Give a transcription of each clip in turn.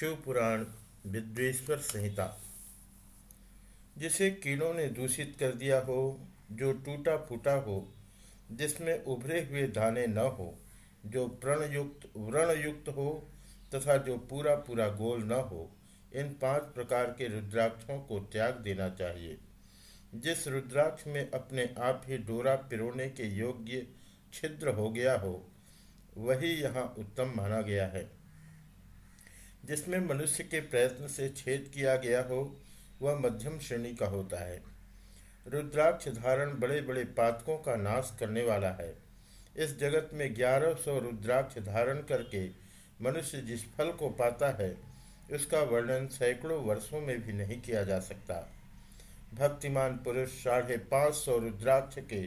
शिव पुराण विद्वेश्वर संहिता, जिसे कीड़ों ने दूषित कर दिया हो, जो टूटा फूटा हो, जिसमें उभरे हुए दाने न हो, जो प्रणयुक्त, व्रणयुक्त हो, तथा जो पूरा पूरा गोल न हो, इन पाँच प्रकार के रुद्राक्षों को त्याग देना चाहिए। जिस रुद्राक्ष में अपने आप ही डोरा पिरोने के योग्य छिद्र हो गया हो, वही यहाँ उत्तम माना गया है। जिसमें मनुष्य के प्रयत्न से छेद किया गया हो, वह मध्यम श्रेणी का होता है। रुद्राक्ष धारण बड़े बड़े पातकों का नाश करने वाला है। इस जगत में ग्यारह सौ रुद्राक्ष धारण करके मनुष्य जिस फल को पाता है, उसका वर्णन सैकड़ों वर्षों में भी नहीं किया जा सकता। भक्तिमान पुरुष साढ़े पाँच सौ रुद्राक्ष के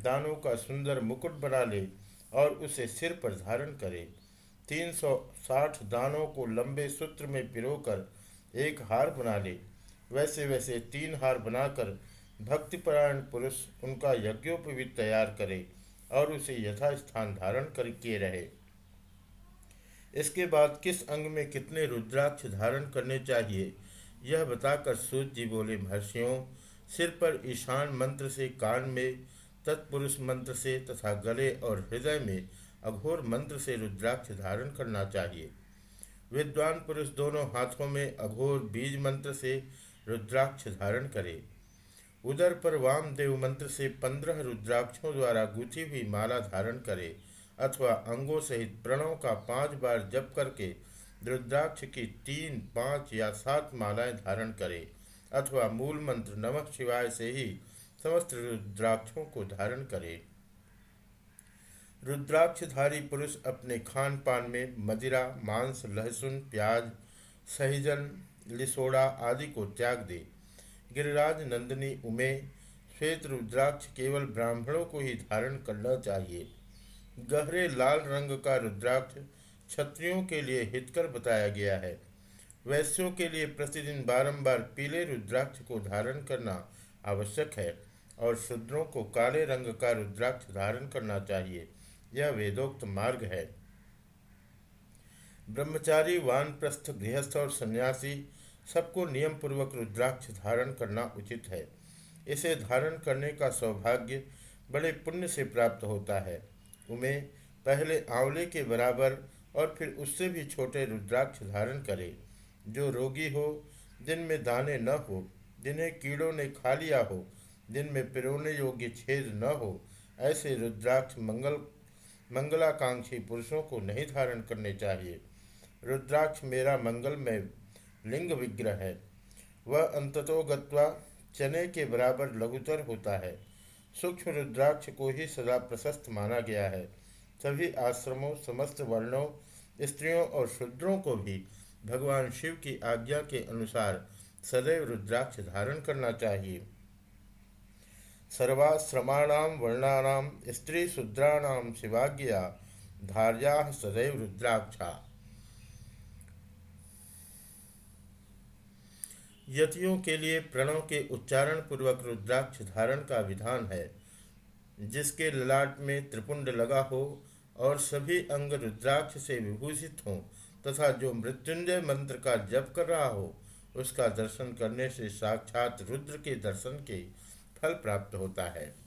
दानों का सुंदर मुकुट बना ले और उसे सिर पर धारण करे। तीन सौ साठ दानों को लंबे सूत्र में पिरोकर एक हार बना ले। वैसे वैसे तीन हार बनाकर भक्तिपरायण पुरुष उनका यज्ञोपवीत तैयार करे और उसे यथास्थान धारण करके रहे। इसके बाद किस अंग में कितने रुद्राक्ष धारण करने चाहिए, यह बताकर सूर्य जी बोले, महर्षियों, सिर पर ईशान मंत्र से कान में, तत्पुरुष मंत्र से तथा गले और हृदय में अघोर मंत्र से रुद्राक्ष धारण करना चाहिए। विद्वान पुरुष दोनों हाथों में अघोर बीज मंत्र से रुद्राक्ष धारण करे। उदर पर वामदेव मंत्र से पंद्रह रुद्राक्षों द्वारा गुथी हुई माला धारण करे, अथवा अंगों सहित प्रणव का पाँच बार जप करके रुद्राक्ष की तीन, पाँच या सात मालाएँ धारण करे, अथवा मूल मंत्र नमः शिवाय से ही समस्त रुद्राक्षों को धारण करे। रुद्राक्षधारी पुरुष अपने खान पान में मदिरा, मांस, लहसुन, प्याज, सहिजन, लिसोड़ा आदि को त्याग दे। गिरिराज नंदिनी उमे, श्वेत रुद्राक्ष केवल ब्राह्मणों को ही धारण करना चाहिए। गहरे लाल रंग का रुद्राक्ष क्षत्रियों के लिए हितकर बताया गया है। वैश्यों के लिए प्रतिदिन बारंबार पीले रुद्राक्ष को धारण करना आवश्यक है और शूद्रों को काले रंग का रुद्राक्ष धारण करना चाहिए। यह वेदोक्त मार्ग है। ब्रह्मचारी, वानप्रस्थ, गृहस्थ और सन्यासी सबको नियम पूर्वक रुद्राक्ष धारण करना उचित है। इसे धारण करने का सौभाग्य बड़े पुण्य से प्राप्त होता है। उमें पहले आंवले के बराबर और फिर उससे भी छोटे रुद्राक्ष धारण करे। जो रोगी हो, दिन में दाने न हो जिन्हें कीड़ों ने खा लिया हो, दिन में पिरोने योग्य छेद न हो, ऐसे रुद्राक्ष मंगल मंगलाकांक्षी पुरुषों को नहीं धारण करने चाहिए। रुद्राक्ष, मेरा मंगल में लिंग विग्रह है। वह अंततो गत्वा चने के बराबर लघुतर होता है। सूक्ष्म रुद्राक्ष को ही सदा प्रशस्त माना गया है। सभी आश्रमों, समस्त वर्णों, स्त्रियों और शूद्रों को भी भगवान शिव की आज्ञा के अनुसार सदैव रुद्राक्ष धारण करना चाहिए। सर्वाश्रमाणां वर्णानां स्त्रीशूद्राणां शिवाज्ञया धार्या सदैव रुद्राक्षा। यतियों के लिए प्रणव के उच्चारण पूर्वक रुद्राक्ष धारण का विधान है, जिसके ललाट में त्रिपुंड लगा हो और सभी अंग रुद्राक्ष से विभूषित हों तथा जो मृत्युंजय मंत्र का जप कर रहा हो, उसका दर्शन करने से साक्षात रुद्र के दर्शन के फल प्राप्त होता है।